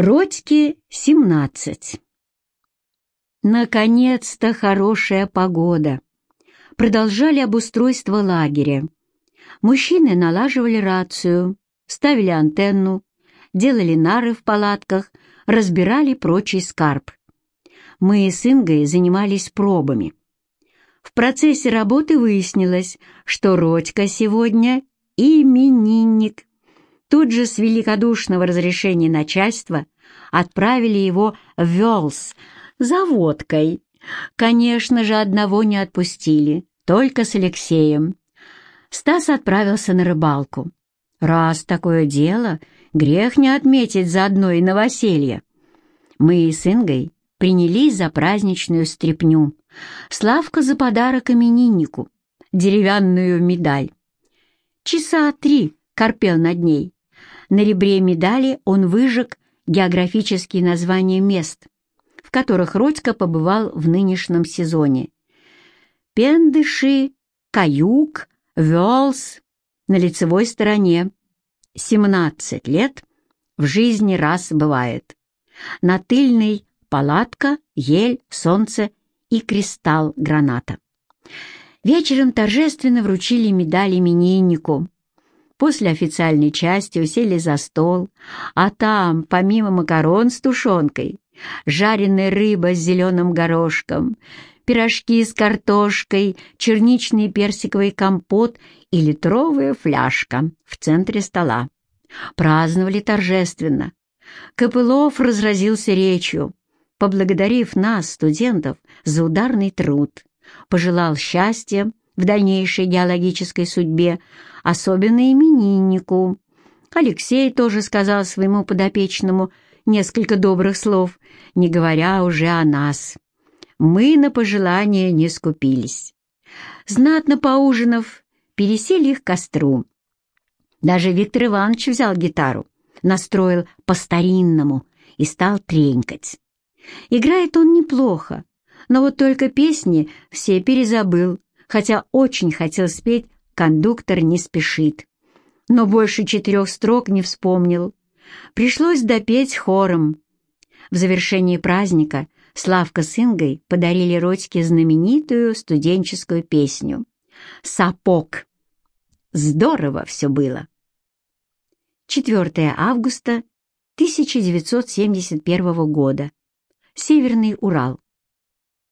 Родьке семнадцать. Наконец-то хорошая погода. Продолжали обустройство лагеря. Мужчины налаживали рацию, ставили антенну, делали нары в палатках, разбирали прочий скарб. Мы с Ингой занимались пробами. В процессе работы выяснилось, что Родька сегодня именинник. Тут же с великодушного разрешения начальства отправили его в Велс за водкой. Конечно же, одного не отпустили, только с Алексеем. Стас отправился на рыбалку. Раз такое дело, грех не отметить заодно и новоселье. Мы с Ингой принялись за праздничную стряпню. Славка за подарок имениннику, деревянную медаль. Часа три корпел над ней. На ребре медали он выжег географические названия мест, в которых Родька побывал в нынешнем сезоне. Пендыши, Каюк, Вёлс на лицевой стороне. 17 лет в жизни раз бывает. На тыльной палатка, ель, солнце и кристалл граната. Вечером торжественно вручили медаль имениннику. После официальной части усели за стол, а там, помимо макарон с тушенкой, жареная рыба с зеленым горошком, пирожки с картошкой, черничный персиковый компот и литровая фляжка в центре стола. Праздновали торжественно. Копылов разразился речью, поблагодарив нас, студентов, за ударный труд, пожелал счастья в дальнейшей геологической судьбе, особенно имениннику. Алексей тоже сказал своему подопечному несколько добрых слов, не говоря уже о нас. Мы на пожелания не скупились. Знатно поужинав, пересели к костру. Даже Виктор Иванович взял гитару, настроил по-старинному и стал тренькать. Играет он неплохо, но вот только песни все перезабыл, хотя очень хотел спеть «Кондуктор не спешит». Но больше четырех строк не вспомнил. Пришлось допеть хором. В завершении праздника Славка с Ингой подарили Родьке знаменитую студенческую песню «Сапог». Здорово все было. 4 августа 1971 года. Северный Урал.